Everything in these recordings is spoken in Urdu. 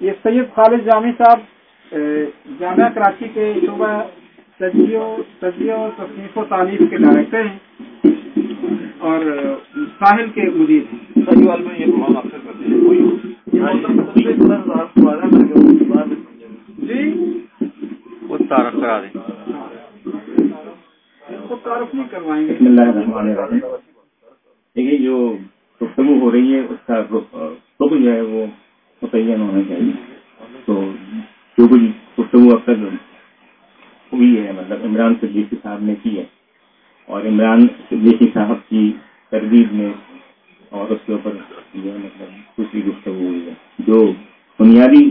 یہ سید خالد جامع صاحب جامعہ کراچی کے شعبہ تجزیہ اور تصنیف و تعلیف کے ڈائریکٹر ہیں اور ساحل کے مدیر ہیں۔ جی؟ وہ تعارف کرا دیں۔ تعارف نہیں کروائیں گے۔ بسم اللہ الرحمن الرحیم۔ دیکھیے جو گفتگو ہو رہی ہے اس کا رخ جو ہے وہ متعین ہونا چاہیے تو جو کچھ گفتگو اب تک ہوئی ہے مطلب عمران صدیقی صاحب نے کی ہے اور عمران صدیقی صاحب کی تردید میں اور اس کے اوپر جو ہے مطلب دوسری گفتگو ہوئی ہے جو بنیادی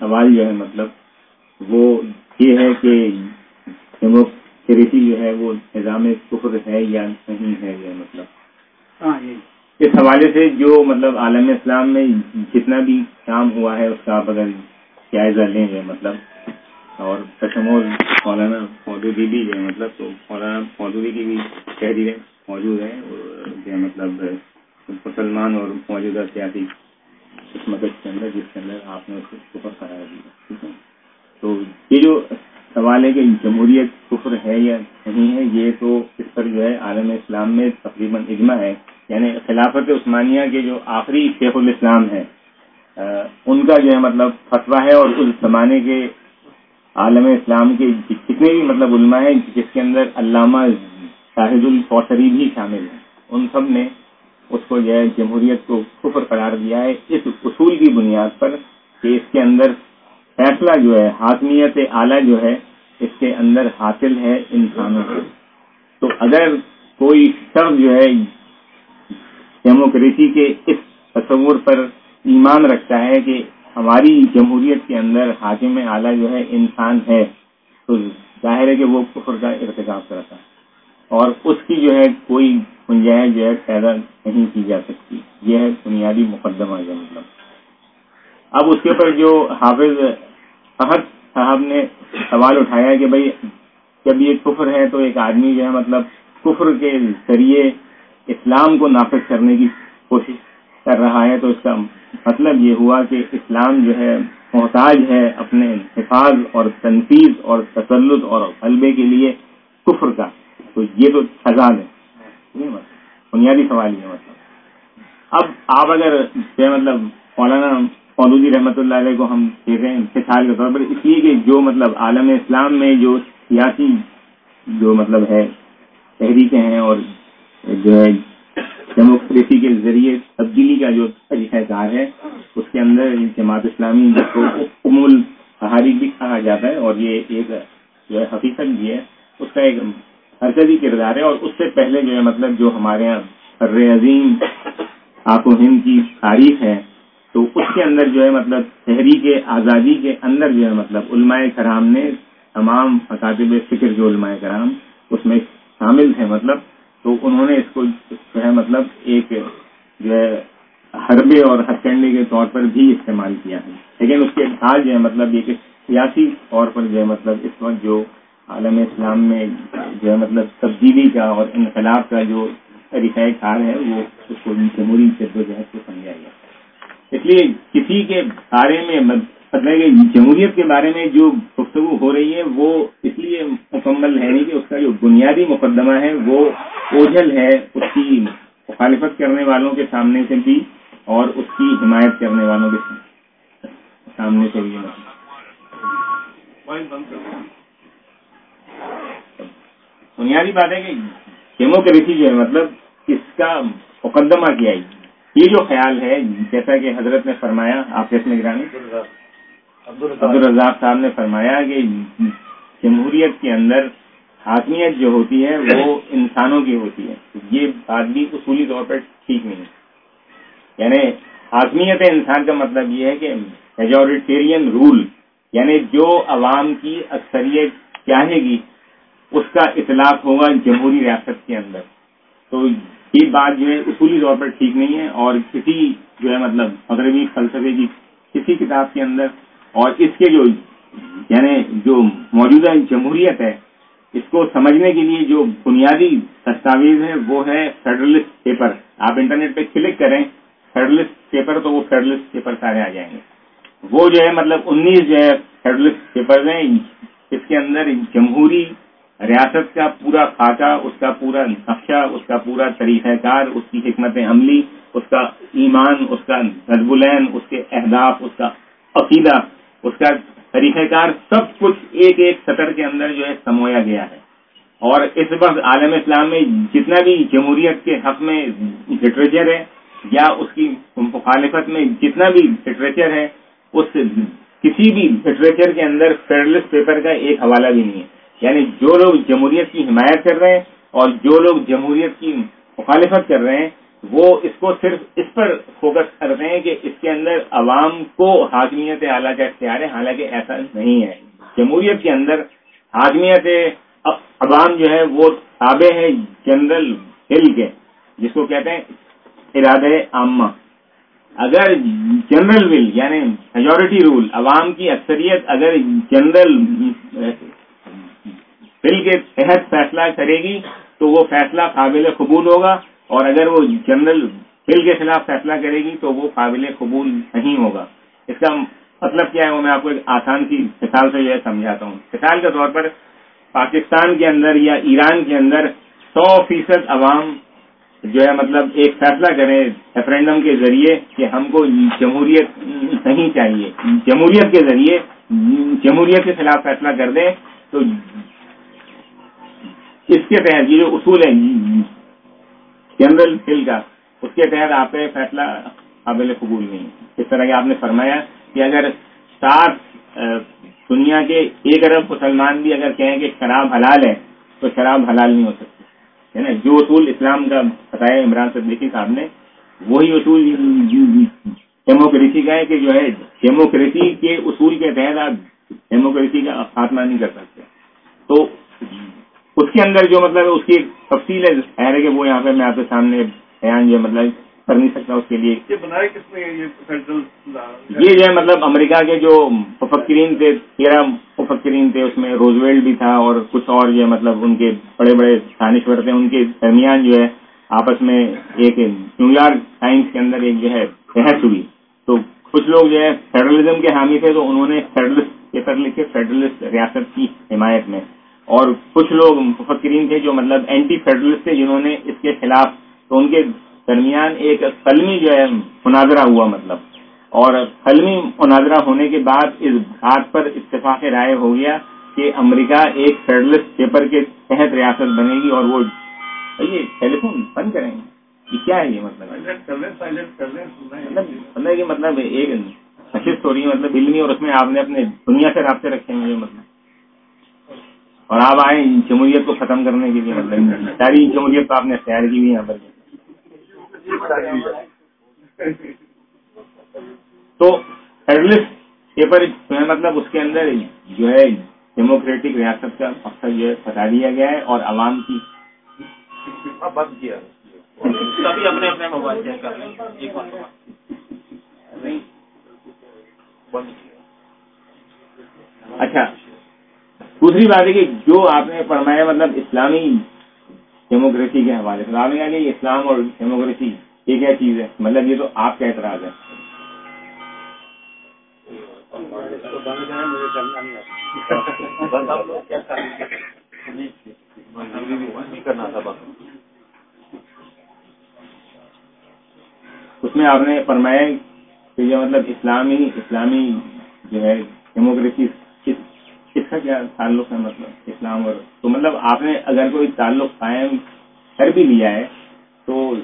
سوال جو ہے مطلب وہ یہ ہے کہ ڈیموکریسی جو ہے وہ نظام کفر ہے یا نہیں ہے یہ مطلب۔ ہاں اس حوالے سے جو مطلب عالم اسلام میں جتنا بھی کام ہوا ہے، اس کا آپ اگر جائزہ لیں گے مطلب اور کشمول مولانا مودودی بھی ہے مطلب تو مولانا مودودی کی بھی تحریریں موجود ہیں جو مطلب مسلمان اور موجودہ سیاسی قسمت کے اندر، جس کے اندر آپ نے اس کو کفر قرار دیا، ٹھیک ہے؟ تو یہ جو سوال ہے کہ جمہوریت کفر ہے یا نہیں ہے، یہ تو اس پر جو ہے، عالم اسلام میں تقریباً اجماع ہے۔ یعنی خلافت عثمانیہ کے جو آخری شیخ الاسلام ہیں ان کا جو ہے مطلب فتویٰ ہے اور اس زمانے کے عالم اسلام کے جتنے بھی مطلب علماء ہیں، جس کے اندر علامہ شاہد الفوسری بھی شامل ہیں، ان سب نے اس کو جو ہے جمہوریت کو کفر قرار دیا ہے۔ اس اصول کی بنیاد پر کہ اس کے اندر فیصلہ جو ہے، حاکمیت اعلیٰ جو ہے، اس کے اندر حاصل ہے انسانوں کو تو اگر کوئی شخص جو ہے ڈیموکریسی کے اس تصور پر ایمان رکھتا ہے کہ ہماری جمہوریت کے اندر حاکم اعلیٰ جو ہے انسان ہے، تو ظاہر ہے کہ وہ کفر کا ارتکاب کرتا ہے۔ اور اس کی جو ہے کوئی گنجائش جو ہے پیدا نہیں کی جا سکتی۔ یہ ہے بنیادی مقدمہ جو مطلب۔ اب اس کے اوپر جو حافظ فہد صاحب نے سوال اٹھایا کہ بھائی جب یہ کفر ہے تو ایک آدمی جو ہے مطلب کفر کے ذریعے اسلام کو نافذ کرنے کی کوشش کر رہا ہے تو اس کا مطلب یہ ہوا کہ اسلام جو ہے، محتاج ہے اپنے حفاظ اور تنفیذ اور تسلط اور غلبے کے لیے کفر کا۔ تو یہ تو سزا ہے۔ مطلب، بنیادی سوال یہ مطلب اب آپ اگر مطلب مولانا مودودی رحمۃ اللہ علیہ کو ہم دیکھ رہے ہیں، مثال کے طور پر اس لیے کہ جو مطلب عالم اسلام میں جو سیاسی جو مطلب ہے، تحریکیں ہیں اور جو ہے ڈیموکریسی کے ذریعے تبدیلی کا جو طریقہ کار ہے، اس کے اندر جماعت اسلامی جس کو امول تحریک بھی کہا جاتا ہے اور یہ ایک جو ہے حقیقت بھی ہے۔ اس کا ایک مرکزی کردار ہے اور اس سے پہلے جو ہے مطلب جو ہمارے یہاں فر عظیم آک و ہند کی تاریخ ہے، تو اس کے اندر جو ہے مطلب تحریک آزادی کے اندر جو ہے مطلب علماء کرام نے تمام مکاتب فکر جو علماء کرام اس میں شامل تھے مطلب تو انہوں نے اس کو جو ہے مطلب ایک جو ہے حربے اور کنڈے کے طور پر بھی استعمال کیا ہے۔ لیکن اس کے بعد جو ہے مطلب یہ کہ سیاسی طور پر جو ہے مطلب اس وقت جو عالم اسلام میں جو ہے مطلب تبدیلی کا اور انقلاب کا جو طریقہ کار ہے، وہ اس کو جمہوری جد و جہد کو سمجھا گیا۔ اس لیے کسی کے بارے میں جمہوریت کے بارے میں جو گفتگو ہو رہی ہے، وہ اس لیے مکمل ہے نہیں کہ اس کا جو بنیادی مقدمہ ہے، وہ اوجھل ہے اس کی مخالفت کرنے والوں کے سامنے سے بھی اور اس کی حمایت کرنے والوں کے سامنے سے بھی۔ بنیادی بات ہے کہ ڈیموکریسی جو ہے مطلب اس کا مقدمہ کیا ہے؟ یہ جو خیال ہے، جیسا کہ حضرت نے فرمایا، آپ کیسے نگرانی عبدالرزاق صاحب نے فرمایا کہ جمہوریت کے اندر حاکمیت جو ہوتی ہے وہ انسانوں کی ہوتی ہے۔ یہ بات بھی اصولی طور پر ٹھیک نہیں ہے۔ یعنی حاکمیت انسان کا مطلب یہ ہے کہ میجورٹیرین رول یعنی جو عوام کی اکثریت چاہے گی، اس کا اطلاق ہوگا جمہوری ریاست کے اندر۔ تو یہ بات جو ہے اصولی طور پر ٹھیک نہیں ہے اور کسی جو ہے مطلب مغربی فلسفے کی، کسی کتاب کے اندر اور اس کے جو یعنی جو موجودہ جمہوریت ہے، اس کو سمجھنے کے لیے جو بنیادی دستاویز ہے وہ ہے فیڈرلسٹ پیپر آپ انٹرنیٹ پہ کلک کریں فیڈرلسٹ پیپر تو وہ فیڈرلسٹ پیپر سارے آ جائیں گے۔ وہ جو ہے مطلب انیس جو ہے فیڈرلسٹ پیپر ہیں اس کے اندر جمہوری ریاست کا پورا خاکہ، اس کا پورا نقشہ، اس کا پورا طریقہ کار، اس کی حکمت عملی، اس کا ایمان، اس کا نظب العین، اس کے اہداف، اس کا عقیدہ اس کا طریقہ کار سب کچھ ایک ایک سطر کے اندر جو ہے سمویا گیا ہے۔ اور اس وقت عالم اسلام میں جتنا بھی جمہوریت کے حق میں لٹریچر ہے یا اس کی مخالفت میں جتنا بھی لٹریچر ہے، اس کسی بھی لٹریچر کے اندر فیڈرلسٹ پیپر کا ایک حوالہ بھی نہیں ہے۔ یعنی جو لوگ جمہوریت کی حمایت کر رہے ہیں اور جو لوگ جمہوریت کی مخالفت کر رہے ہیں وہ اس کو صرف اس پر فوکس کر رہے ہیں کہ اس کے اندر عوام کو حاکمیت اعلیٰ کا اختیار ہے، حالانکہ ایسا نہیں ہے۔ جمہوریت کے اندر حاکمیت عوام جو ہے وہ تابع ہے جنرل ہل کے، جس کو کہتے ہیں ارادہ عامہ۔ اگر جنرل ول یعنی میجورٹی رول عوام کی اکثریت اگر جنرل بل کے تحت فیصلہ کرے گی تو وہ فیصلہ قابل قبول ہوگا۔ اور اگر وہ جنرل بل کے خلاف فیصلہ کرے گی تو وہ قابل قبول نہیں ہوگا۔ اس کا مطلب کیا ہے؟ وہ میں آپ کو ایک آسان سی مثال سے جو ہے سمجھاتا ہوں۔ مثال کے طور پر پاکستان کے اندر یا ایران کے اندر سو فیصد عوام جو ہے مطلب ایک فیصلہ کریں ریفرینڈم کے ذریعے کہ ہم کو جمہوریت نہیں چاہیے۔ جمہوریت کے ذریعے جمہوریت کے خلاف فیصلہ کر دیں تو اس کے تحت یہ جو اصول ہے جنرل فل کا اس کے تحت آپ کا فیصلہ قابل قبول نہیں اس طرح کہ آپ نے فرمایا کہ اگر سات دنیا کے ایک ارب مسلمان بھی اگر کہیں کہ شراب حلال ہے، تو شراب حلال نہیں ہو سکتی۔ ہے نا؟ جو اصول اسلام کا بتایا عمران صدیقی صاحب نے، وہی اصول ڈیموکریسی کا ہے کہ جو ہے ڈیموکریسی کے اصول کے تحت آپ ڈیموکریسی کا خاتمہ نہیں کر سکتے۔ تو اس کے اندر جو مطلب اس کی تفصیل ہے خیر ہے کہ وہ یہاں پہ میں آپ کے سامنے بیان جو مطلب کر نہیں سکتا اس کے لیے۔ یہ جو ہے مطلب امریکہ کے جو مفکرین تھے تیرہ مفکرین تھے اس میں روزویلڈ بھی تھا اور کچھ اور جو ہے مطلب ان کے بڑے بڑے دانشور تھے۔ ان کے درمیان جو ہے آپس میں ایک نیو یارک ٹائمس کے اندر ایک جو ہے بحث ہوئی۔ تو کچھ لوگ جو ہے فیڈرلزم کے حامی تھے تو انہوں نے فیڈرلسٹ پیپر لکھے فیڈرلسٹ ریاست کی حمایت میں اور کچھ لوگ مفکرین تھے جو مطلب اینٹی فیڈرلسٹ تھے جنہوں نے اس کے خلاف تو ان کے درمیان ایک قلمی جو ہے مناظرہ ہوا مطلب۔ اور قلمی مناظرہ ہونے کے بعد اس بات پر اتفاق رائے ہو گیا کہ امریکہ ایک فیڈرلسٹ پیپر کے تحت ریاست بنے گی اور وہ یہ ٹیلی فون بند کریں گے۔ یہ کیا ہے یہ مطلب؟ مطلب کہ مطلب ایک نشست ہو رہی ہے مطلب علمی اور اس میں آپ نے اپنے دنیا سے رابطے رکھے ہیں مطلب۔ اور آپ آئے جمہوریت کو ختم کرنے کے لیے مطلب ساری جمہوریت تو آپ نے اختیار کی ہوئی یہاں پر۔ تو پیپر مطلب اس کے اندر جو ہے ڈیموکریٹک ریاست کا مقصد جو ہے بتا دیا گیا ہے اور عوام کی۔ بند کیا۔ اپنے اپنے موبائل اچھا دوسری بات ہے کہ جو آپ نے فرمایا مطلب اسلامی ڈیموکریسی کے حوالے سے آپ نے کہا کہ اسلام اور ڈیموکریسی یہ کیا چیز ہے مطلب یہ تو آپ کا اعتراض ہے۔ اس میں آپ نے فرمایا کہ یہ مطلب اسلامی اسلامی جو ہے ڈیموکریسی کا کیا تعلق ہے؟ مطلب اسلام اور تو مطلب آپ نے اگر کوئی تعلق قائم کر بھی لیا ہے، تو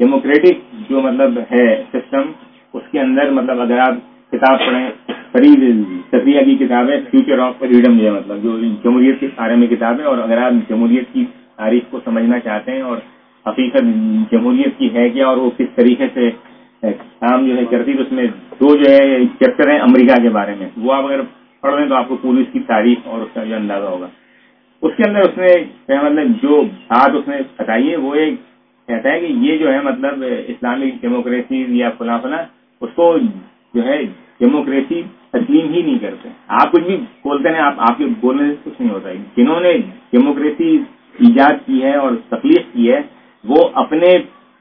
ڈیموکریٹک جو مطلب ہے سسٹم اس کے اندر مطلب اگر آپ کتاب پڑھیں فرید سفیہ کی کتاب ہے فیوچر آف فریڈم جو ہے مطلب جو جمہوریت کے بارے میں کتاب ہے، اور اگر آپ جمہوریت کی تاریخ کو سمجھنا چاہتے ہیں اور حقیقت جمہوریت کی ہے کیا، اور وہ کس طریقے سے کام جو ہے کرتی اس میں دو جو ہے چیپٹر ہیں امریکہ کے بارے میں۔ وہ آپ اگر پڑھ لیں تو آپ کو پوری اس کی تاریخ اور اس کا جو اندازہ ہوگا۔ اس کے اندر اس نے مطلب جو بات اس نے بتائی ہے، وہ ایک کہتا ہے کہ یہ جو ہے مطلب اسلامک ڈیموکریسی یا فلاں فلاں، اس کو جو ہے ڈیموکریسی تسلیم ہی نہیں کرتے۔ آپ کچھ بھی بولتے ہیں، آپ آپ کے بولنے سے کچھ نہیں ہوتا۔ ہے جنہوں نے ڈیموکریسی ایجاد کی ہے اور تکلیف کی ہے، وہ اپنے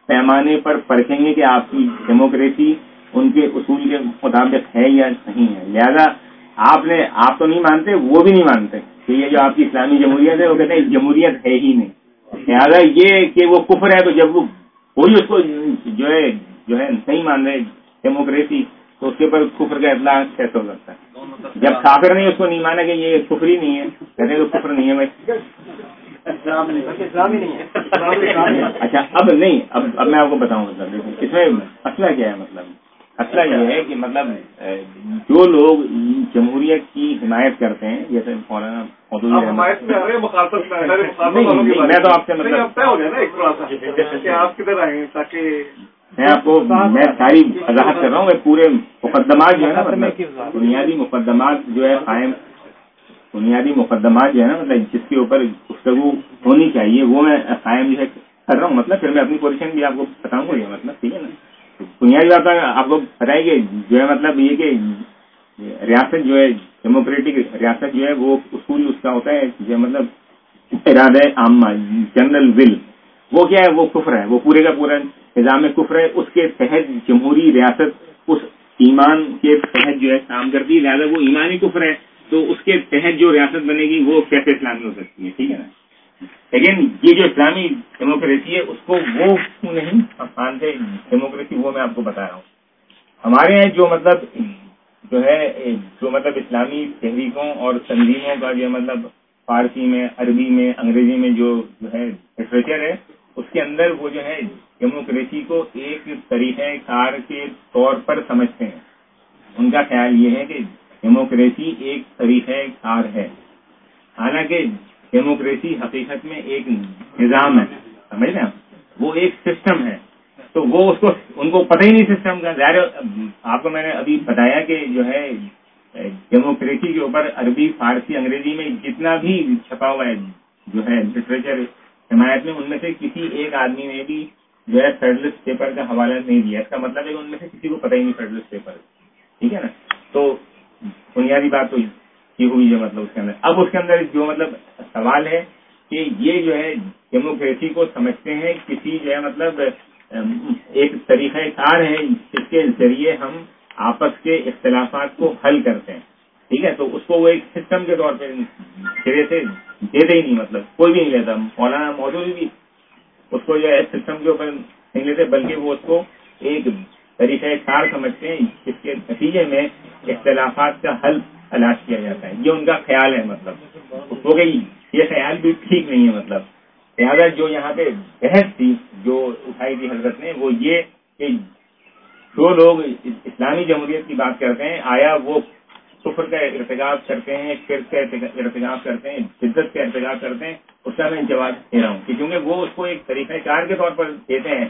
پیمانے پر پرکھیں گے کہ آپ کی ڈیموکریسی ان کے اصول کے مطابق ہے یا نہیں ہے۔ لہذا آپ نے آپ تو نہیں مانتے وہ بھی نہیں مانتے کہ یہ جو آپ کی اسلامی جمہوریت ہے وہ کہتے ہیں جمہوریت ہے ہی نہیں۔ لہذا یہ کہ وہ کفر ہے تو جب وہ کوئی اس کو جو ہے جو ہے نہیں مان رہے ڈیموکریسی تو اس کے اوپر کفر کا اطلاع کیسے ہو سکتا ہے؟ جب کافر نہیں اس کو نہیں مانا کہ یہ کفر ہی نہیں ہے۔ کہتے تو کفر نہیں ہے بھائی اچھا اب نہیں اب اب میں آپ کو بتاؤں مطلب اس میں مسئلہ کیا ہے مطلب؟ مسئلہ یہ ہے کہ مطلب جو لوگ جمہوریت کی حمایت کرتے ہیں جیسے مولانا میں تو آپ سے مطلب میں آپ کو میں ساری وضاحت کر رہا ہوں پورے مقدمات جو ہے نا مطلب بنیادی مقدمات جو ہے قائم بنیادی مقدمات جو ہے نا مطلب جس کے اوپر گفتگو ہونی چاہیے وہ میں قائم جو ہے کر رہا ہوں مطلب پھر میں اپنی پوزیشن بھی آپ کو بتاؤں گا یہ مطلب ٹھیک ہے نا؟ بنیادی بات آپ کو بتائے کہ جو ہے مطلب یہ کہ ریاست جو ہے ڈیموکریٹک ریاست جو ہے، وہ اصول اس کا ہوتا ہے، جو مطلب ارادہ عامہ جنرل ول وہ کیا ہے؟ وہ کفر ہے، وہ پورے کا پورا نظام کفر ہے، اس کے تحت جمہوری ریاست اس ایمان کے تحت جو ہے کام کرتی ہے، لہٰذا وہ ایمانی کفر ہے، تو اس کے تحت جو ریاست بنے گی، وہ کیسے اسلامی ہو سکتی ہے؟ ٹھیک ہے نا؟ لیکن یہ جو اسلامی ڈیموکریسی ہے، اس کو وہ کیوں نہیں؟ مانتے ڈیموکریسی وہ میں آپ کو بتا رہا ہوں۔ ہمارے یہاں جو مطلب جو ہے، جو مطلب اسلامی تحریکوں اور تنظیموں کا جو مطلب فارسی میں، عربی میں، انگریزی میں جو ہے لٹریچر ہے، اس کے اندر وہ جو ہے ڈیموکریسی کو ایک طریقہ کار کے طور پر سمجھتے ہیں۔ ان کا خیال یہ ہے کہ ڈیموکریسی ایک طریقہ کار ہے۔ حالانکہ ڈیموکریسی حقیقت میں ایک نظام ہے، سمجھ رہے وہ ایک سسٹم ہے۔ تو وہ اس کو، ان کو پتہ ہی نہیں سسٹم کا۔ ظاہر آپ کو میں نے ابھی بتایا کہ جو ہے، ڈیموکریسی کے اوپر عربی، فارسی، انگریزی میں جتنا بھی چھپا ہوا ہے، جو ہے لٹریچر حمایت میں، ان میں سے کسی ایک آدمی نے بھی جو ہے فیڈرلسٹ پیپر کا حوالہ نہیں دیا۔ اس کا مطلب ہے کہ ان میں سے کسی کو پتہ ہی نہیں فیڈرلسٹ پیپر ٹھیک ہے نا؟ تو بنیادی بات تو یہ ہوئی ہے مطلب اس کے اندر۔ اب اس کے اندر جو مطلب سوال ہے کہ یہ جو ہے ڈیموکریسی کو سمجھتے ہیں، کسی جو ہے مطلب ایک طریقہ کار ہے جس کے ذریعے ہم آپس کے اختلافات کو حل کرتے ہیں۔ ٹھیک ہے؟ تو اس کو وہ ایک سسٹم کے طور پہ سرے سے دیتے ہی نہیں مطلب کوئی بھی نہیں لیتا مولانا موجود بھی اس کو جو ہے سسٹم کے اوپر نہیں لیتے، بلکہ وہ اس کو ایک طریقہ کار سمجھتے ہیں جس کے نتیجے میں اختلافات کا حل تلاش کیا جاتا ہے۔ یہ ان کا خیال ہے مطلب۔ ہو گئی۔ یہ خیال بھی ٹھیک نہیں ہے مطلب۔ لہٰذا جو یہاں پہ بحث تھی، جو اٹھائی تھی حضرت نے، وہ یہ کہ جو لوگ اسلامی جمہوریت کی بات کرتے ہیں، آیا وہ کفر کا ارتکاب کرتے ہیں، شرک کا ارتکاب کرتے ہیں، شدت کا ارتکاب کرتے ہیں، اس کا میں جواب دے رہا ہوں۔ کہ کیونکہ وہ اس کو ایک طریقہ کار کے طور پر دیتے ہیں،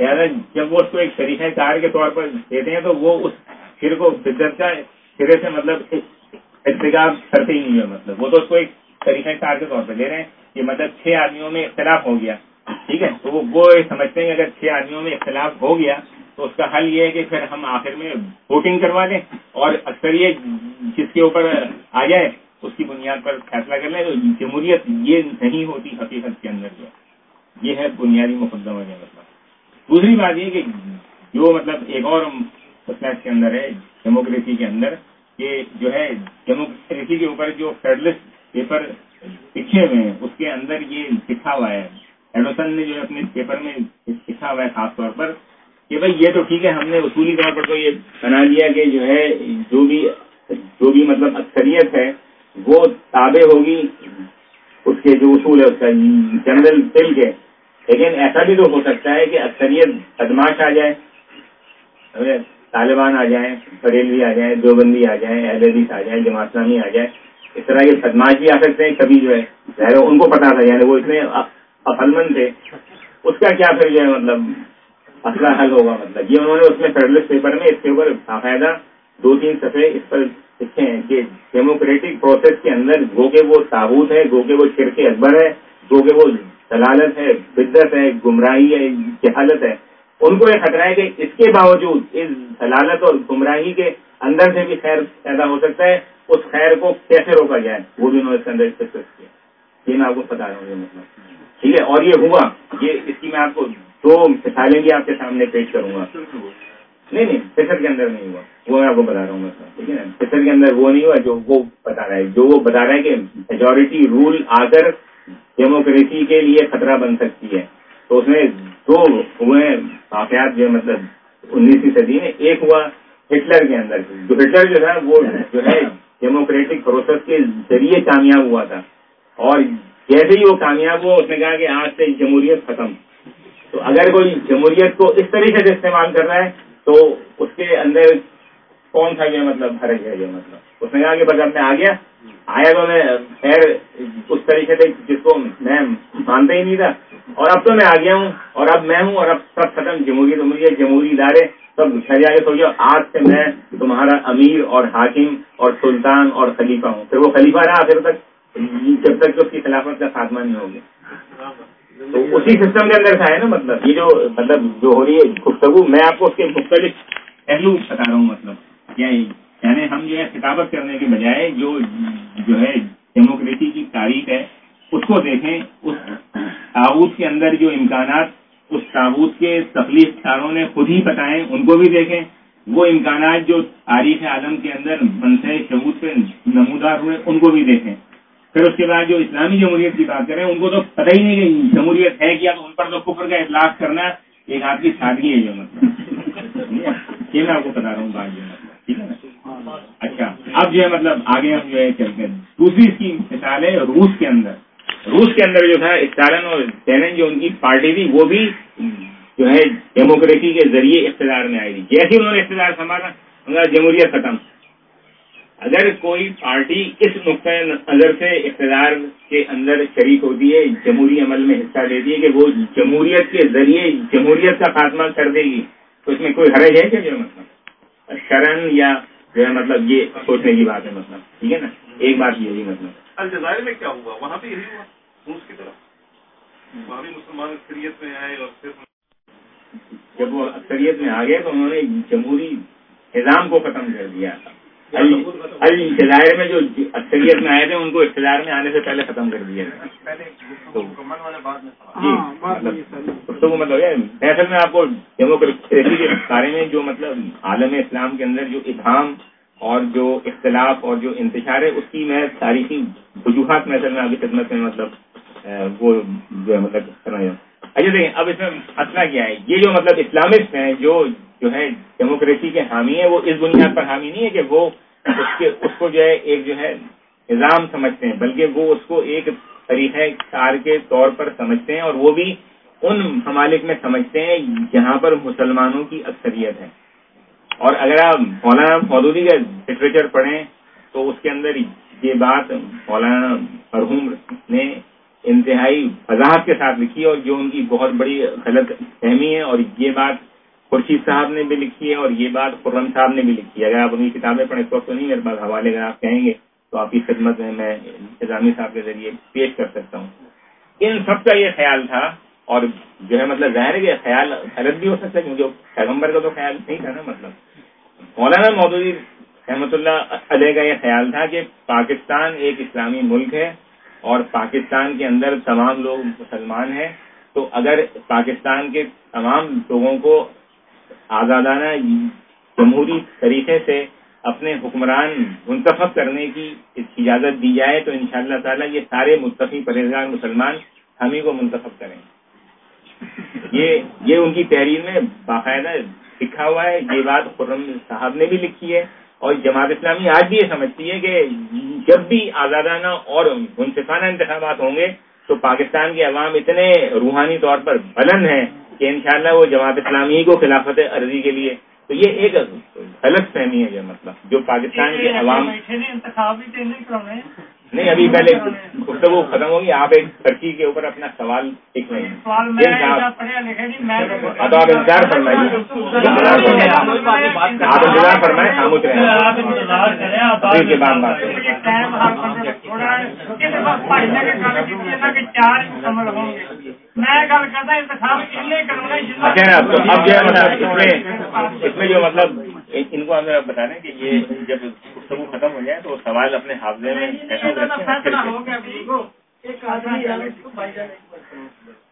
لہٰذا جب وہ اس کو ایک طریقہ کار کے طور پر دیتے ہیں، تو وہ اس شرک و شدت کا سرے سے مطلب ارتکاب کرتے ہی نہیں ہے مطلب۔ وہ تو اس کو ایک طریقہ کار کے طور پر دے رہے ہیں کہ مطلب چھ آدمیوں میں اختلاف ہو گیا، ٹھیک ہے؟ تو وہ سمجھتے ہیں کہ اگر چھ آدمیوں میں اختلاف ہو گیا تو اس کا حل یہ ہے کہ پھر ہم آخر میں ووٹنگ کروا دیں اور اکثر یہ جس کے اوپر آ جائے اس کی بنیاد پر فیصلہ کر لیں تو جمہوریت یہ نہیں ہوتی حقیقت کے اندر جو یہ ہے بنیادی مقدمہ جو مطلب دوسری بات یہ کہ جو مطلب ایک اور مسئلہ کے اندر ہے، ڈیموکریسی کے اندر کہ جو ہے ڈیموکریسی کے اوپر جو فیڈرلسٹ پیپر لکھے ہوئے ہیں، اس کے اندر یہ لکھا ہوا ہے۔ ایڈوسن نے جو ہے اپنے پیپر میں لکھا ہوا ہے خاص طور پر کہ بھائی یہ تو ٹھیک ہے، ہم نے اصولی طور پر تو یہ بنا لیا کہ جو ہے جو بھی جو بھی مطلب اکثریت ہے، وہ تابع ہوگی اس کے جو اصول ہے اس کا جنرل بل کے لیکن ایسا بھی تو ہو سکتا ہے کہ اکثریت بدماش آ جائے۔ طالبان آ جائیں بریلوی آ جائیں، دیوبندی آ جائیں، اہل آ جائیں، جماعت نامی آ جائیں، اس طرح کے بدماش بھی آ سکتے ہیں، کبھی جو ہے، ظاہر ان کو پتا تھا یعنی وہ اتنے مند تھے۔ اس کا کیا پھر جو ہے مطلب مسئلہ حل ہوگا؟ مطلب یہ انہوں نے اس میں فیڈرلسٹ پیپر میں، اس کے اوپر باقاعدہ دو تین صفحے اس پر لکھے ہیں کہ ڈیموکریٹک پروسیس کے اندر گو کہ وہ تابوت ہے گو کہ وہ شرک اکبر ہے گو کہ وہ دلالت ہے بدت ہے، گمراہی ہے، جہالت ہے ان کو یہ خطرہ ہے کہ اس کے باوجود اس دلالت اور گمراہی کے اندر سے بھی خیر پیدا ہو سکتا ہے، اس خیر کو کیسے روکا جائے؟ وہ بھی انہوں نے اس کے اندر کیا۔ یہ میں آپ کو بتا رہا ہوں، یہ مطلب ٹھیک ہے، اور یہ ہوا۔ یہ اس کی میں آپ کو دو مثالیں بھی آپ کے سامنے پیش کروں گا۔ نہیں نہیں فصل کے اندر نہیں ہوا۔ وہ میں آپ کو بتا رہا ہوں مثلا ٹھیک ہے نا؟ فصل کے اندر وہ نہیں ہوا جو وہ بتا رہا ہے۔ جو وہ بتا رہا ہے کہ میجورٹی رول آ کر ڈیموکریسی کے لیے خطرہ بن سکتی ہے۔ تو اس میں دو ہوئے واقعات جو مطلب انیسویں صدی میں، ایک ہوا ہٹلر کے اندر جو ہٹلر جو تھا، وہ جو ہے ڈیموکریٹک پروسیس کے ذریعے کامیاب ہوا تھا۔ اور جیسے ہی وہ کامیاب ہوا، اس نے کہا کہ آج سے جمہوریت ختم۔ تو اگر کوئی جمہوریت کو اس طریقے سے استعمال کر رہا ہے، تو اس کے اندر کون سا یہ مطلب فرق ہے، یہ مطلب؟ اس نے کہا کہ بس اب میں آ گیا۔ آیا تو میں، خیر، اس طریقے سے جس کو میں مانتا ہی نہیں تھا۔ اور اب تو میں آ گیا ہوں، اور اب میں ہوں، اور اب سب ختم جمہوری جمہوریت جمہوری ادارے سب گھر کے سوچو آج سے میں تمہارا امیر اور حاکم اور سلطان اور خلیفہ ہوں۔ پھر وہ خلیفہ رہا پھر تک؟ جب تک اس کی خلافت کا خاتمہ نہیں ہوگا۔ تو اسی سسٹم کے اندر کا ہے نا مطلب۔ یہ جو مطلب جو ہو رہی ہے، گفتگو، میں آپ کو اس کے مختلف پہلو بتا رہا ہوں مطلب۔ یعنی, یعنی ہم جو ہے کتابت کرنے کے بجائے جو جو ہے ڈیموکریسی کی تاریخ ہے اس کو دیکھیں، اس تعبت کے اندر جو امکانات، اس تعبت کے تخلیق کاروں نے خود ہی بتائے ان کو بھی دیکھیں۔ وہ امکانات جو تاریخ عالم کے اندر منصح شبوت پہ نمودار ہوئے، ان کو بھی دیکھیں۔ پھر اس کے بعد جو اسلامی جمہوریت کی بات کریں، ان کو تو پتہ ہی نہیں کہ جمہوریت ہے کیا، تو ان پر تو کفر کا اطلاق کرنا ایک آپ کی سادگی ہے، جو مطلب۔ یہ میں آپ کو بتا رہا ہوں بات جو مطلب ٹھیک ہے نا؟ اچھا اب جو ہے مطلب آگے ہم جو ہے چلتے ہیں۔ دوسری اس کی مثال ہے روس کے اندر۔ روس کے اندر جو تھا، اسٹالن اور سینن جو ان کی پارٹی تھی، وہ بھی جو ہے ڈیموکریسی کے ذریعے اقتدار میں آئی تھی۔ جیسے انہوں نے اقتدار سنبھالا جمہوریت ختم۔ اگر کوئی پارٹی اس نقطۂ نظر سے اقتدار کے اندر شریک ہوتی ہے، جمہوری عمل میں حصہ لیتی ہے کہ وہ جمہوریت کے ذریعے جمہوریت کا خاتمہ کر دے گی، تو اس میں کوئی حرج ہے کیا جو مطلب شرن یا جو ہے مطلب یہ سوچنے کی بات ہے مطلب ٹھیک ہے نا؟ ایک بات یہی مطلب الجزائر میں کیا ہوا؟ وہاں بھی یہی ہوا۔ روس کی طرف۔ بھی مسلمان اکثریت میں آئے اور پھر جب وہ اکثریت میں آ گئے تو انہوں نے جمہوری نظام کو ختم کر دیا۔ تھا الجزائر میں جو اکثریت میں آئے تھے ان کو اقتدار میں آنے سے پہلے ختم کر دیا۔ جی۔ مطلب مطلب اصل میں آپ کو ڈیموکریسی کے بارے میں جو مطلب عالم اسلام کے اندر جو ابہام اور جو اختلاف اور جو انتشار ہے اس کی میں تاریخی وجوہات میں اصل میں آپ کی خدمت میں مطلب وہ جو ہے مطلب سمجھ اچھا دیکھیں، اب اس میں مسئلہ کیا ہے؟ یہ جو مطلب اسلامسٹ ہیں، جو جو ہے ڈیموکریسی کے حامی ہے وہ اس بنیاد پر حامی نہیں ہے کہ وہ اس کے اس کو جو ہے ایک جو ہے نظام سمجھتے ہیں، بلکہ وہ اس کو ایک طریقہ کار کے طور پر سمجھتے ہیں اور وہ بھی ان ممالک میں سمجھتے ہیں جہاں پر مسلمانوں کی اکثریت ہے۔ اور اگر آپ مولانا مودودی کا لٹریچر پڑھیں، تو اس کے اندر یہ بات مولانا مرحوم نے انتہائی وضاحت کے ساتھ لکھی ہے اور جو ان کی بہت بڑی غلط فہمی ہے اور یہ بات خورشید صاحب نے بھی لکھی ہے اور یہ بات خرم صاحب نے بھی لکھی ہے۔ اگر آپ ان کی کتابیں پڑھیں اس وقت تو نہیں، میرے پاس حوالے اگر آپ کہیں گے تو آپ کی خدمت میں میں انتظامی صاحب کے ذریعے پیش کر سکتا ہوں۔ ان سب کا یہ خیال تھا اور جو ہے مطلب ظاہر ہے کہ خیال غلط بھی ہو سکتا ہے، کیونکہ پیغمبر کا تو خیال نہیں تھا نا مطلب۔ مولانا مودودی رحمۃ اللہ علیہ کا یہ خیال تھا کہ پاکستان ایک اسلامی ملک ہے۔ اور پاکستان کے اندر تمام لوگ مسلمان ہیں، تو اگر پاکستان کے تمام لوگوں کو آزادانہ جمہوری طریقے سے اپنے حکمران منتخب کرنے کی اجازت دی جائے، تو ان شاء اللہ تعالیٰ یہ سارے متفق پرہیزگار مسلمان ہم ہی کو منتخب کریں۔ یہ یہ ان کی تحریر میں باقاعدہ لکھا ہوا ہے۔ یہ بات خرم صاحب نے بھی لکھی ہے۔ اور جماعت اسلامی آج بھی یہ سمجھتی ہے کہ جب بھی آزادانہ اور منصفانہ انتخابات ہوں گے تو پاکستان کے عوام اتنے روحانی طور پر بلند ہیں کہ انشاءاللہ وہ جماعت اسلامی کو خلافت عرضی کے لیے تو یہ ایک غلط فہمی ہے یہ مطلب جو پاکستان کے عوام نہیں ابھی پہلے گفتگو ختم ہوگی آپ ایک ترقی کے اوپر اپنا سوال لکھ لیں آپ انتظار فرمائیے۔ آپ انتظار فرمائیں خاموش رہیں کے بعد بات اب جو ہے اس میں اس میں جو مطلب ان کو ہمیں بتا دیں کہ یہ جب گفتگو ختم ہو جائے تو سوال اپنے حافظے میں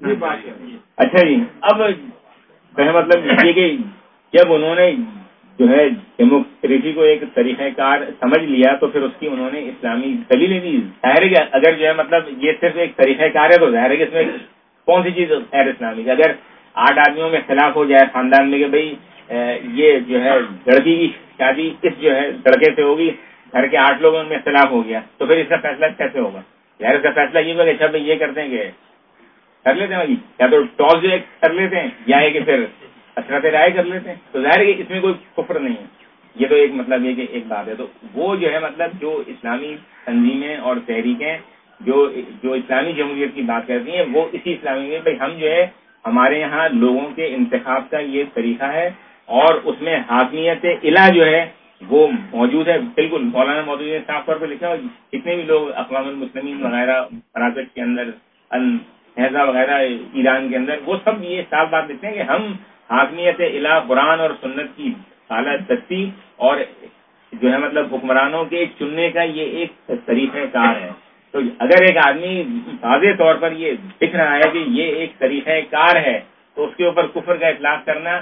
اچھا جی۔ اب مطلب یہ کہ جب انہوں نے جو ہے ڈیموکریسی کو ایک طریقہ کار سمجھ لیا تو پھر اس کی انہوں نے اسلامی دلیلیں دی ظاہر ہے اگر جو ہے مطلب یہ صرف ایک طریقہ کار ہے تو ظاہر ہے کہ اس میں کون سی چیز خیر اسلامی اگر آٹھ آدمیوں میں خلاف ہو جائے خاندان میں کہ بھائی یہ جو ہے لڑکی کی شادی اس جو ہے لڑکے سے ہوگی گھر کے آٹھ لوگوں میں اختلاف ہو گیا تو پھر اس کا فیصلہ کیسے ہوگا؟ ظاہر اس کا فیصلہ یہ ہوگا کہ اچھا یہ کرتے ہیں کہ کر لیتے ہیں یا تو ٹاس جو ہے کر لیتے ہیں، یا کہ پھر اثرت رائے کر لیتے ہیں۔ تو ظاہر ہے کہ اس میں کوئی کفر نہیں ہے۔ یہ تو ایک مطلب یہ کہ ایک بات ہے۔ تو وہ جو ہے مطلب جو اسلامی تنظیمیں اور تحریکیں جو جو اسلامی جمہوریت کی بات کرتی ہیں، وہ اسی اسلامی میں، بھائی ہم جو ہے ہمارے یہاں لوگوں کے انتخاب کا یہ طریقہ ہے اور اس میں حاکمیت الہ جو ہے وہ موجود ہے۔ بالکل مولانا موجود ہے صاف طور پہ لکھا جتنے بھی لوگ اقوام المسلمین وغیرہ فراغت کے اندر حیضہ وغیرہ ایران کے اندر، وہ سب یہ صاف بات لکھتے ہیں کہ ہم حاکمیت الہ قرآن اور سنت کی اعلیٰ دستی اور جو ہے مطلب حکمرانوں کے چننے کا یہ ایک طریقہ کار ہے۔ تو اگر ایک آدمی واضح طور پر یہ دکھ رہا ہے کہ یہ ایک طریقہ کار ہے، تو اس کے اوپر کفر کا اطلاق کرنا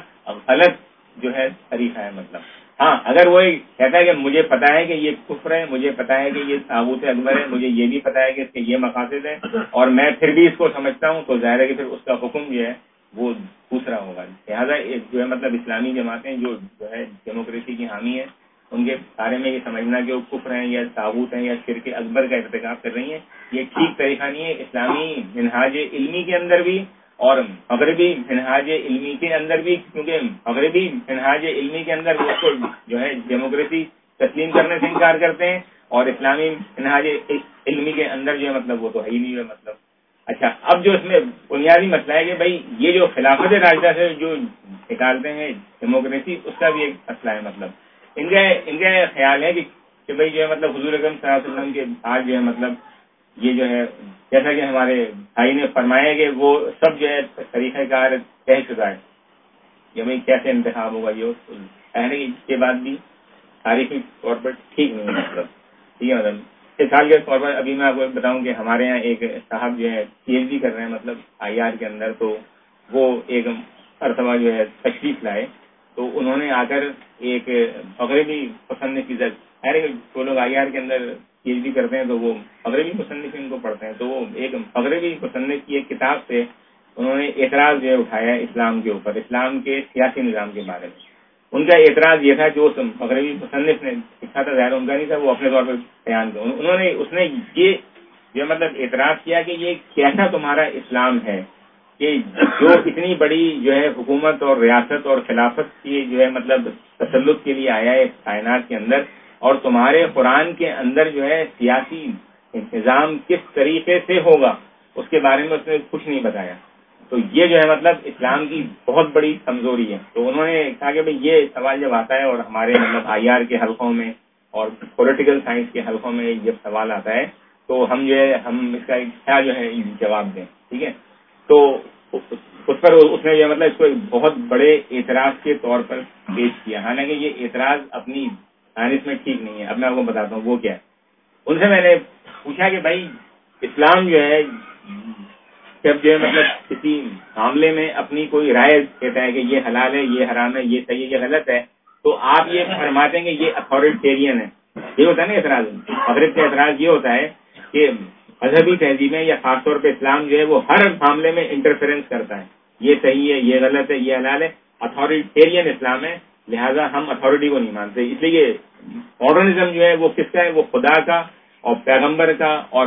غلط جو ہے طریقہ ہے مطلب۔ ہاں اگر وہ کہتا ہے کہ مجھے پتا ہے کہ یہ کفر ہے، مجھے پتا ہے کہ یہ ثابوت اکبر ہے، مجھے یہ بھی پتا ہے کہ اس کے یہ مقاصد ہے اور میں پھر بھی اس کو سمجھتا ہوں، تو ظاہر ہے کہ پھر اس کا حکم جو ہے وہ دوسرا ہوگا۔ لہٰذا جو ہے مطلب اسلامی جماعتیں جو جو ہے ڈیموکریسی کی حامی ہے ان کے بارے میں یہ سمجھنا کہ وہ کفر ہیں یا ثابوت ہیں یا شرک اکبر کا ارتکاب کر رہی ہیں، یہ ٹھیک طریقہ نہیں ہے۔ اسلامی منہاج علمی کے اندر بھی اور مغربی منہاج علمی کے اندر بھی، کیونکہ مغربی منہاج علمی کے اندر وہ کو جو ہے ڈیموکریسی تسلیم کرنے سے انکار کرتے ہیں اور اسلامی منہاج علمی کے اندر جو ہے مطلب وہ تو ہے ہی نہیں ہے مطلب۔ اچھا اب جو اس میں بنیادی مسئلہ ہے کہ بھائی یہ جو خلافت راجدہ سے جو نکالتے ہیں ڈیموکریسی، اس کا بھی ایک مسئلہ ہے مطلب۔ ان کا ان کا خیال ہے کہ بھائی جو ہے مطلب حضور اکرم صلی اللہ علیہ وسلم کے آج جو ہے مطلب یہ جو ہے، جیسا کہ ہمارے بھائی نے فرمایا کہ وہ سب جو ہے طریقہ کار طے شدہ ہے۔ کہ بھائی کیسے انتخاب ہوگا یہ پہلے کے بعد بھی تاریخی طور پر ٹھیک نہیں ہے مطلب۔ ٹھیک ہے مطلب۔ مثال کے طور پر ابھی میں آپ کو بتاؤں کہ ہمارے یہاں ایک صاحب جو ہے پی ایچ ڈی کر رہے ہیں مطلب آئی آر کے اندر۔ تو وہ ایک مرتبہ جو ہے تشریف لائے۔ تو انہوں نے آ کر ایک مغربی پسند کی جو لوگ آئی آر کے اندر پی ایچ ڈی کرتے ہیں تو وہ مغربی مصنف ان کو پڑھتے ہیں تو وہ ایک مغربی مصنف کی ایک کتاب سے انہوں نے اعتراض جو ہے اٹھایا اسلام کے اوپر، اسلام کے سیاسی نظام کے بارے میں۔ ان کا اعتراض یہ تھا جو مغربی مصنف نے لکھا تھا، ظاہر ان کا نہیں تھا، وہ اپنے طور پر بیان کیا انہوں نے اس نے یہ جو مطلب اعتراض کیا کہ یہ کیسا تمہارا اسلام ہے کہ جو اتنی بڑی جو ہے حکومت اور ریاست اور خلافت کی جو ہے مطلب تسلط کے لیے آیا ہے کائنات کے اندر۔ اور تمہارے قرآن کے اندر جو ہے سیاسی انتظام کس طریقے سے ہوگا، اس کے بارے میں اس نے کچھ نہیں بتایا۔ تو یہ جو ہے مطلب اسلام کی بہت بڑی کمزوری ہے۔ تو انہوں نے کہا کہ بھائی یہ سوال جب آتا ہے اور ہمارے مطلب آئی آر کے حلقوں میں اور پولیٹیکل سائنس کے حلقوں میں جب سوال آتا ہے، تو ہم جو ہے، ہم اس کا کیا جو ہے، جواب دیں، ٹھیک ہے؟ تو اس پر اس نے جو مطلب اس کو بہت بڑے اعتراض کے طور پر پیش کیا۔ حالانکہ یہ اعتراض اپنی سائنس میں ٹھیک نہیں ہے۔ اب میں آپ کو بتاتا ہوں، وہ کیا ہے؟ ان سے میں نے پوچھا کہ بھائی، اسلام جو ہے، جب جو ہے مطلب کسی معاملے میں اپنی کوئی رائے کہتا ہے کہ یہ حلال ہے، یہ حرام ہے، یہ صحیح ہے، یہ غلط ہے، تو آپ یہ فرماتے ہیں کہ یہ اتھارٹیرین ہے۔ یہ ہوتا ہے نا اعتراض؟ مغرب کا اعتراض یہ ہوتا ہے کہ مذہبی تہذیبیں یا خاص طور پہ اسلام جو ہے، وہ ہر معاملے میں انٹرفیئرنس کرتا ہے۔ یہ صحیح ہے، یہ غلط ہے، یہ حلال ہے۔ اتھارٹیرین اسلام ہے۔ لہذا ہم اتھارٹی کو نہیں مانتے۔ اس لیے ماڈرنزم جو ہے وہ کس کا ہے؟ وہ خدا کا اور پیغمبر کا اور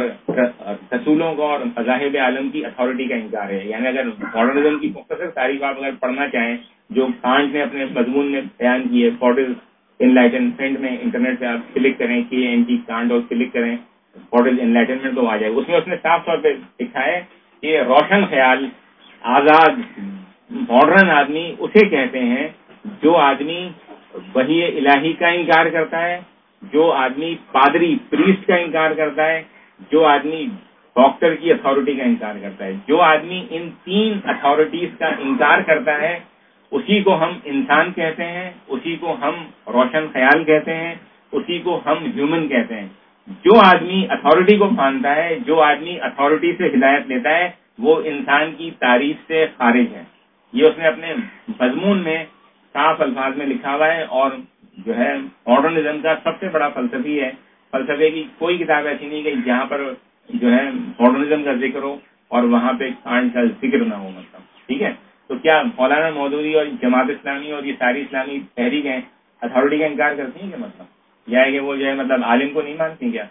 رسولوں کا اور مذاہب عالم کی اتھارٹی کا انکار ہے۔ یعنی اگر ماڈرنزم کی مختصر تاریخ آپ اگر پڑھنا چاہیں، جو کانٹ نے اپنے مضمون میں بیان کیے فورٹل ان لائٹنمنٹ میں انٹرنیٹ پہ آپ کلک کریں کے این جی کانڈ اور کلک کریں فورٹل ان لائٹنمنٹ تو آ جائے اس میں اس نے صاف طور پہ لکھا ہے کہ روشن خیال آزاد ماڈرن آدمی اسے کہتے ہیں جو آدمی وہی الہی کا انکار کرتا ہے، جو آدمی پادری پریسٹ کا انکار کرتا ہے، جو آدمی ڈاکٹر کی اتھارٹی کا انکار کرتا ہے، جو آدمی ان تین اتھارٹیز کا انکار کرتا ہے، اسی کو ہم انسان کہتے ہیں، اسی کو ہم روشن خیال کہتے ہیں، اسی کو ہم ہیومن کہتے ہیں۔ جو آدمی اتھارٹی کو مانتا ہے، جو آدمی اتھارٹی سے ہدایت لیتا ہے، وہ انسان کی تعریف سے خارج ہے۔ یہ اس نے اپنے مضمون میں صاف الفاظ میں لکھا ہوا ہے اور جو ہے ماڈرنزم کا سب سے بڑا فلسفی ہے۔ فلسفے کی کوئی کتاب ایسی نہیں کہ جہاں پر جو ہے ماڈرنزم کا ذکر ہو اور وہاں پہ کانڈ کا ذکر نہ ہو مطلب۔ ٹھیک ہے؟ تو کیا مولانا مودودی اور جماعت اسلامی اور یہ ساری اسلامی تحریکیں اتھارٹی کا انکار کرتی ہیں کہ مطلب؟ یا کہ وہ جو ہے مطلب عالم کو نہیں مانتی کیا؟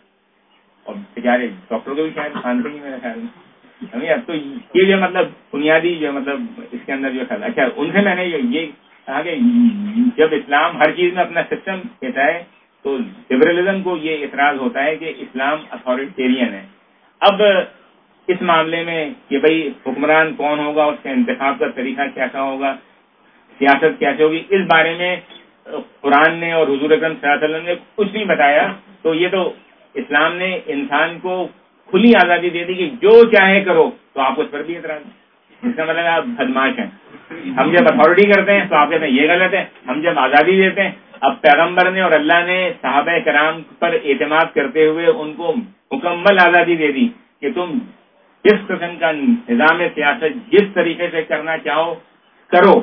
اور بیچارے ڈاکٹر کو بھی شاید مانتے ہی میرے خیال میں۔ اب تو یہ جو مطلب بنیادی جو مطلب اس کے اندر جو خیال۔ اچھا ان سے میں نے یہ کہا کہ جب اسلام ہر چیز میں اپنا سسٹم کہتا ہے، تو لبرلزم کو یہ اعتراض ہوتا ہے کہ اسلام اتھارٹیرین ہے۔ اب اس معاملے میں کہ بھائی حکمران کون ہوگا، اس کے انتخاب کا طریقہ کیسا ہوگا، سیاست کیسے ہوگی، اس بارے میں قرآن نے اور حضور اکرم صلی اللہ علیہ وسلم نے کچھ نہیں بتایا، تو یہ تو اسلام نے انسان کو کھلی آزادی دے دی کہ جو چاہے کرو، تو آپ اس پر بھی اعتراض۔ اس کا مطلب آپ بدماش ہیں۔ ہم جب اتھارٹی کرتے ہیں تو آپ کہتے ہیں یہ غلط ہے۔ ہم جب آزادی دیتے ہیں، اب پیغمبر نے اور اللہ نے صحابہ کرام پر اعتماد کرتے ہوئے ان کو مکمل آزادی دے دی کہ تم جس قسم کا نظام سیاست جس طریقے سے کرنا چاہو، کرو۔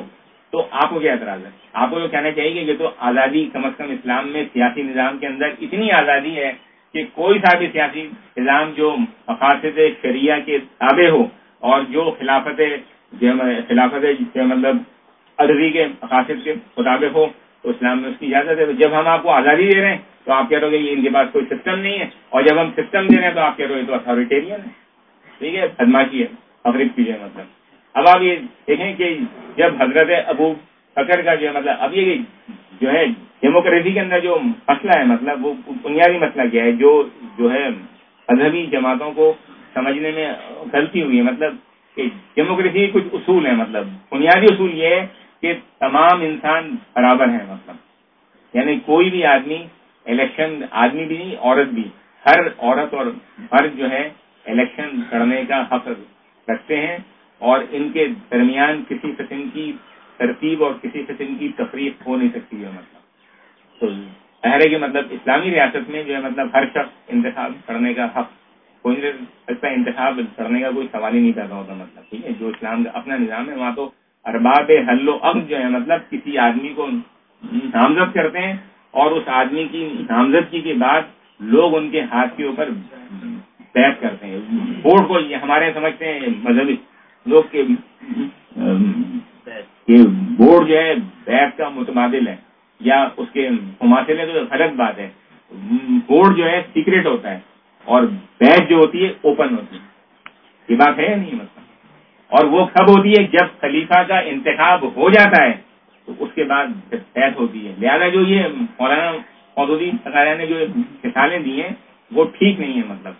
تو آپ کو کیا اعتراض ہے؟ آپ کو کہنا چاہیے کہ یہ تو آزادی کم از کم اسلام میں سیاسی نظام کے اندر اتنی آزادی ہے کہ کوئی سا بھی سیاسی نظام جو مقاصد شریعہ کے تابع ہو اور جو خلافت جو خلافت مطلب عرضی کے مقاصد کے مطابق ہو، تو اسلام میں اس کی اجازت ہے۔ جب ہم آپ کو آزادی دے رہے ہیں، تو آپ کہہ رہے ہو کہ ان کے پاس کوئی سسٹم نہیں ہے۔ اور جب ہم سسٹم دے رہے ہیں، تو آپ کہہ رہے ہو تو اتھارٹیرین ہے۔ ٹھیک ہے؟ بدماشی ہے۔ فخر کی ہے مطلب۔ اب آپ یہ دیکھیں کہ جب حضرت ابو فکر کا جو ہے مطلب اب یہ جو ہے ڈیموکریسی کے اندر جو مسئلہ ہے مطلب وہ بنیادی مسئلہ کیا ہے؟ جو جو ہے مذہبی جماعتوں کو سمجھنے میں غلطی ہوئی ہے۔ مطلب کہ ڈیموکریسی کچھ اصول ہیں مطلب بنیادی اصول یہ ہے کہ تمام انسان برابر ہیں مطلب۔ یعنی کوئی بھی آدمی الیکشن، آدمی بھی نہیں، عورت بھی۔ ہر عورت اور مرد جو ہے الیکشن لڑنے کا حق رکھتے ہیں اور ان کے درمیان کسی قسم کی ترتیب اور کسی قسم کی تفریح ہو نہیں سکتی ہے مطلب۔ تو ظاہر ہے کہ مطلب اسلامی ریاست میں جو ہے مطلب ہر شخص انتخاب کرنے کا حق کوئی سکتا انتخاب کرنے کا کوئی سوال ہی نہیں پیدا ہوتا مطلب ٹھیک ہے؟ جو اسلام کا اپنا نظام ہے وہاں تو ارباب حل و عقد جو ہے مطلب کسی آدمی کو نامزد کرتے ہیں اور اس آدمی کی نامزدگی کے بعد لوگ ان کے ہاتھ کے اوپر بیٹھ کرتے ہیں۔ ووٹ کو ہمارے سمجھتے ہیں مذہبی لوگ کے بورڈ جو ہے بیٹ کا متبادل ہے۔ یا اس کے مماثلے تو غلط بات ہے۔ بورڈ جو ہے سیکریٹ ہوتا ہے۔ اور بیٹ جو ہوتی ہے اوپن ہوتی ہے۔ یہ بات ہے یا نہیں مطلب اور وہ کب ہوتی ہے؟ جب خلیفہ کا انتخاب ہو جاتا ہے، تو اس کے بعد بیت ہوتی ہے۔ لہٰذا جو یہ مولانا مودودی نے جو مثالیں دی ہیں، وہ ٹھیک نہیں ہے مطلب۔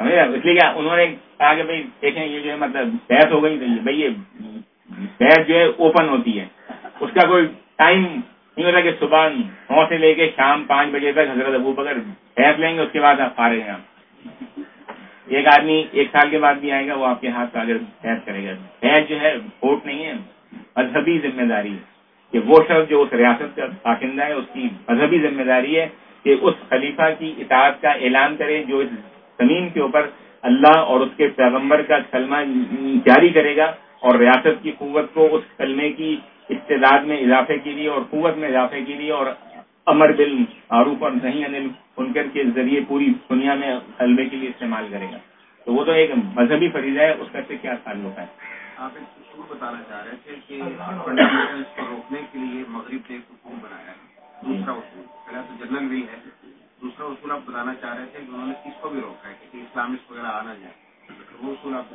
اس لیے کیا انہوں نے کہا کہ بھائی، دیکھیں، یہ جو ہے مطلب بحث ہو گئی بھائی، یہ بحث جو ہے اوپن ہوتی ہے۔ اس کا کوئی ٹائم نہیں ہوتا کہ صبح نو سے لے کے شام پانچ بجے تک حضرت ابو بکر بحث لیں گے، اس کے بعد آپ پا ہیں آپ۔ ایک آدمی ایک سال کے بعد بھی آئے گا، وہ آپ کے ہاتھ کا اگر بحث کرے گا۔ بحث جو ہے ووٹ نہیں ہے، مذہبی ذمہ داری ہے کہ وہ شخص جو اس ریاست کا باشندہ ہے، اس کی مذہبی ذمہ داری ہے کہ اس خلیفہ کی اطاعت کا اعلان کرے جو اس زمین کے اوپر اللہ اور اس کے پیغمبر کا کلمہ جاری کرے گا اور ریاست کی قوت کو اس کلمے کی استعداد میں اضافے کے لیے اور قوت میں اضافے کے لیے اور امر بل معروف اور نہیں انل انکر کے ذریعے پوری دنیا میں حلبے کے لیے استعمال کرے گا۔ تو وہ تو ایک مذہبی فریضہ ہے، اس کا سے کیا تعلق ہے؟ آپ ایک اصول بتانا چاہ رہے تھے کہ فنڈامنٹلس کو روکنے کے لیے مغرب نے ایک حکومت بنایا ہے۔ دوسرا اصول، پہلا تو جنرل بھی ہے۔ دوسرا اصول آپ بتانا چاہ رہے تھے کہ انہوں نے کس کو بھی روکا ہے کہ اسلامسٹ وغیرہ آنا جائے۔ وہ اصول آپ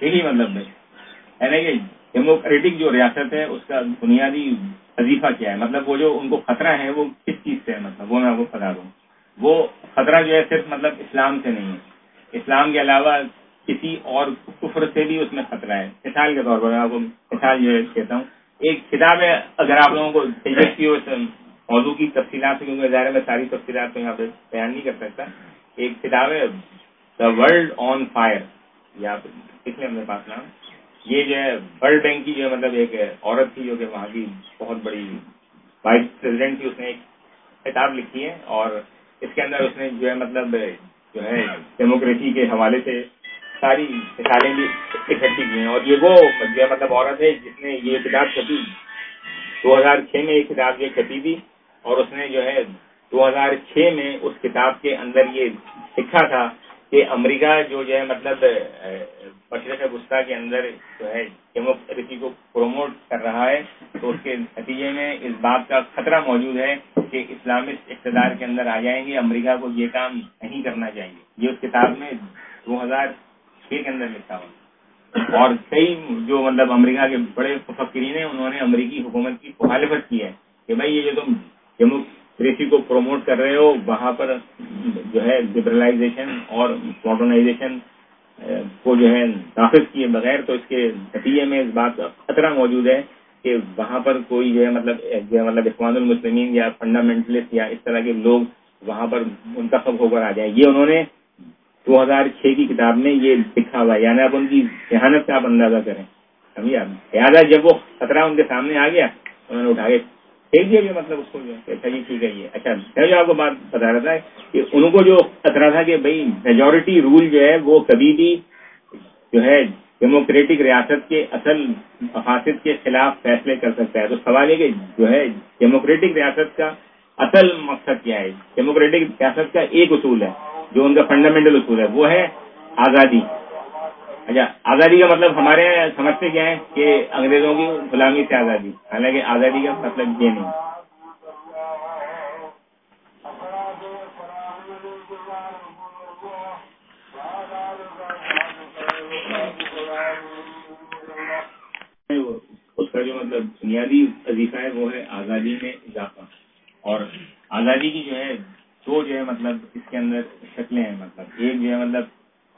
یہی مطلب ہے یعنی کہ ڈیموکریٹک جو ریاست ہے، اس کا بنیادی وظیفہ کیا ہے؟ مطلب وہ جو ان کو خطرہ ہے، وہ کس چیز سے ہے؟ مطلب وہ میں آپ کو بتا دوں۔ وہ خطرہ جو ہے، صرف مطلب اسلام سے نہیں ہے۔ اسلام کے علاوہ کسی اور کفر سے بھی اس میں خطرہ ہے۔ مثال کے طور پر میں آپ کو مثال جو ہے کہتا ہوں۔ ایک کتاب ہے، اگر آپ لوگوں کو دلچسپی ہو، اس موضوع کی تفصیلات سے، کیونکہ ظاہر میں ساری تفصیلات کو یہاں پہ بیان نہیں کر سکتا۔ ایک کتاب ہے دا ورلڈ آن فائر یا لیں اپنے پاس نام یہ جو ہے ورلڈ بینک کی جو ہے مطلب ایک عورت تھی جو کہ وہاں کی بہت بڑی وائس پریزیڈنٹ تھی، اس نے ایک کتاب لکھی ہے اور اس کے اندر اس نے جو ہے مطلب جو ہے ڈیموکریسی کے حوالے سے ساری مثالیں بھی اکٹھی کی ہیں اور یہ وہ جو ہے مطلب عورت ہے، جس نے یہ کتاب چھپی دو ہزار چھ میں یہ کتاب یہ چھپی تھی اور اس نے جو ہے، دو ہزار چھ میں اس کتاب کے اندر یہ لکھا تھا کہ امریکہ جو جو ہے مطلب مشرق وسطی کے اندر جو ہے ڈیموکریسی کو پروموٹ کر رہا ہے، تو اس کے نتیجے میں اس بات کا خطرہ موجود ہے کہ اسلامسٹ اقتدار کے اندر آ جائیں گے، امریکہ کو یہ کام نہیں کرنا چاہیے۔ یہ اس کتاب میں دو ہزار چھ کے اندر لکھا ہوا اور کئی جو مطلب امریکہ کے بڑے مفکرین ہیں، انہوں نے امریکی حکومت کی مخالفت کی ہے کہ بھائی یہ جو تم ڈیموکریسی کو پروموٹ کر رہے ہو، وہاں پر جو ہے لبرلائزیشن اور ماڈرنائزیشن کو جو ہے نافذ کیے بغیر تو اس کے نتیجے میں اس بات کا خطرہ موجود ہے کہ وہاں پر کوئی جو ہے مطلب جو ہے مطلب اخوان المسلمین یا فنڈامنٹلسٹ یا اس طرح کے لوگ وہاں پر منتخب ہو کر آ جائیں۔ یہ انہوں نے دو ہزار چھ کی کتاب میں یہ لکھا ہوا ہے یعنی آپ ان کی ذہانت کا آپ اندازہ کریں۔ سمجھے آپ؟ لہٰذا جب وہ خطرہ ان کے سامنے آ گیا انہوں نے اٹھا کے پھینک دیا مطلب اس کو جو اچھا جی ٹھیک ہے۔ یہ اچھا میں جو آپ کو بات بتا رہا تھا کہ ان کو جو خطرہ تھا کہ بھائی میجورٹی رول جو ہے وہ کبھی بھی جو ہے ڈیموکریٹک ریاست کے اصل مقاصد کے خلاف فیصلے کر سکتا ہے۔ تو سوال یہ کہ جو ہے ڈیموکریٹک ریاست کا اصل مقصد کیا ہے؟ ڈیموکریٹک ریاست کا ایک اصول ہے جو ان کا فنڈامنٹل اصول ہے، وہ ہے آزادی۔ اچھا آزادی کا مطلب ہمارے یہاں سمجھتے کیا ہے کہ انگریزوں کی غلامی سے آزادی، حالانکہ آزادی کا مطلب یہ نہیں۔ اس کا جو مطلب بنیادی وظیفہ ہے وہ ہے آزادی میں اضافہ۔ اور آزادی کی جو ہے دو جو ہے مطلب اس کے اندر شکلیں ہیں۔ مطلب ایک جو ہے مطلب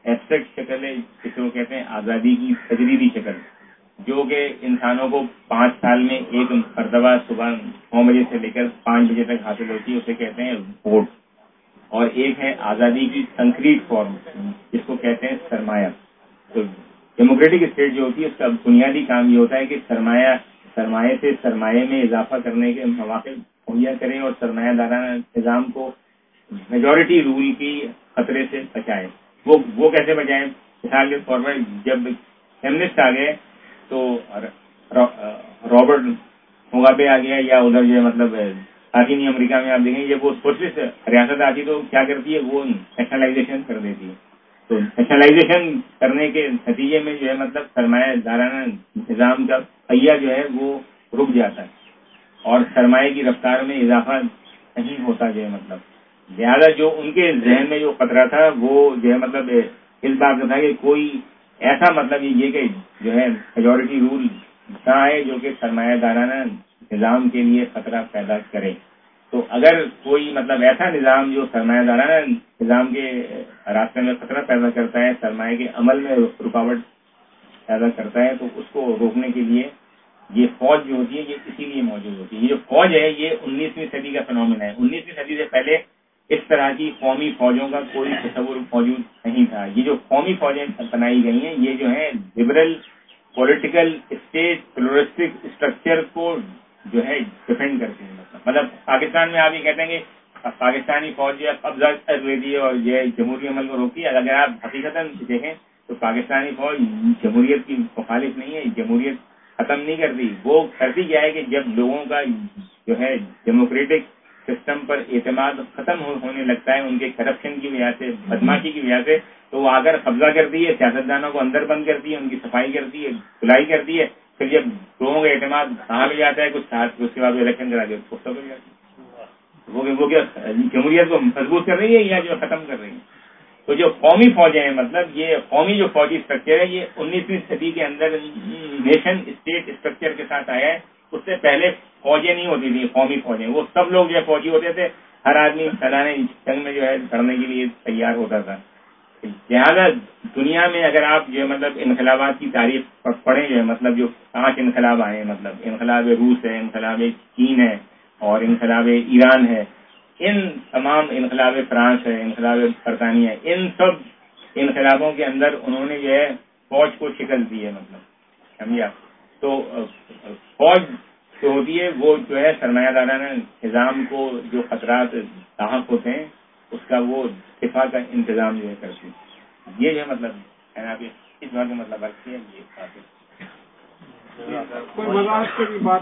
ایبسٹریکٹ شکل ہے جسے وہ کہتے ہیں آزادی کی تجریدی شکل، جو کہ انسانوں کو پانچ سال میں ایک مرتبہ صبح نو بجے سے لے کر پانچ بجے تک حاصل ہوتی ہے، اسے کہتے ہیں ووٹ اور ایک ہے آزادی کی کنکریٹ فارم جس کو کہتے ہیں سرمایہ. تو ڈیموکریٹک اسٹیٹ جو ہوتی ہے، اس کا بنیادی کام یہ ہوتا ہے کہ سرمایہ سرمایہ سے سرمایہ میں اضافہ کرنے کے مواقع مہیا کریں اور سرمایہ دارانہ نظام کو میجورٹی رول کی خطرے سے بچائیں۔ وہ وہ کیسے بچائیں؟ مثال کے طور پر جب فیملسٹ آ گئے تو رابرٹ مغابے آ گیا یا ادھر جو ہے مطلب لاطینی امریکہ میں آپ دیکھیں، جب وہ سوشلسٹ ریاست آتی تو کیا کرتی ہے؟ وہ نیشنلائزیشن کر دیتی ہے۔ تو نیشنلائزیشن کرنے کے نتیجے میں جو ہے مطلب سرمایہ دارانہ نظام کا پہیا جو ہے وہ رک جاتا ہے اور سرمایہ کی رفتار میں اضافہ نہیں ہوتا جو ہے مطلب۔ لہٰذا جو ان کے ذہن میں جو خطرہ تھا، وہ جو ہے مطلب اس بات کا تھا کہ کوئی ایسا مطلب یہ کہ جو ہے میجورٹی رول نہ آئے جو کہ سرمایہ دارانہ نظام کے لیے خطرہ پیدا کرے۔ تو اگر کوئی مطلب ایسا نظام جو سرمایہ دارانہ نظام کے راستے میں خطرہ پیدا کرتا ہے، سرمایہ کے عمل میں رکاوٹ پیدا کرتا ہے، تو اس کو روکنے کے لیے یہ فوج جو ہوتی ہے، یہ اسی لیے موجود ہوتی ہے۔ یہ جو فوج ہے، یہ انیسویں صدی کا فنومنا ہے۔ انیسویں صدی سے پہلے اس طرح کی قومی فوجوں کا کوئی تصور موجود نہیں تھا۔ یہ جو قومی فوجیں بنائی گئی ہیں، یہ جو ہے liberal political state pluralistic structure کو جو ہے ڈیفینڈ کرتے ہیں۔ مطلب پاکستان میں آپ یہ کہتے ہیں کہ پاکستانی فوج جو ہے قبضہ کر لیتی ہے اور جو ہے جمہوری عمل کو روکی۔ ہے اگر آپ حقیقت دیکھیں تو پاکستانی فوج جمہوریت کی مخالف نہیں ہے، جمہوریت ختم نہیں کرتی وہ کرتی کیا ہے کہ جب لوگوں کا جو ہے ڈیموکریٹک سسٹم پر اعتماد ختم ہونے لگتا ہے، ان کے کرپشن کی وجہ سے، بدماشی کی وجہ سے، تو وہ اگر قبضہ کرتی ہے سیاست دانوں کو اندر بند کرتی ہے ان کی صفائی کرتی ہے کھلائی کرتی ہے پھر جب لوگوں کا اعتماد کہاں بھی جاتا ہے، کچھ ساتھ اس کے بعد الیکشن کرا کے وہ کیا جمہوریت کو مضبوط کر رہی ہے یا جو ختم کر رہی ہے؟ تو جو قومی فوجیں ہیں مطلب یہ قومی جو فوجی اسٹرکچر ہے، یہ انیسویں صدی کے اندر نیشن اسٹیٹ اسٹرکچر کے ساتھ آیا ہے۔ اس سے پہلے فوجیں نہیں ہوتی تھی قومی فوجیں۔ وہ سب لوگ جو ہے فوجی ہوتے تھے۔ ہر آدمی سلانے جنگ میں جو ہے کرنے کے لیے تیار ہوتا تھا۔ لہٰذا دنیا میں اگر آپ جو ہے مطلب انقلابات کی تاریخ پڑھیں جو ہے مطلب جو پانچ انقلاب آئے ہیں مطلب انقلاب روس ہے، انقلاب چین ہے اور انقلاب ایران ہے، ان تمام انقلاب فرانس ہے، انقلاب برطانیہ ہے، ان سب انقلابوں کے اندر انہوں نے جو ہے فوج کو شکل دی ہے مطلب سمجھا؟ تو، فوج جو ہوتی ہے، وہ جو ہے سرمایہ دارانہ نظام کو، جو خطرات لاحق ہوتے ہیں، اس کا وہ دفاع کا انتظام جو ہے کرتی یہ جو ہے مطلب ہے نا اس بات کا مطلب رکھتی ہے۔ یہ بات؟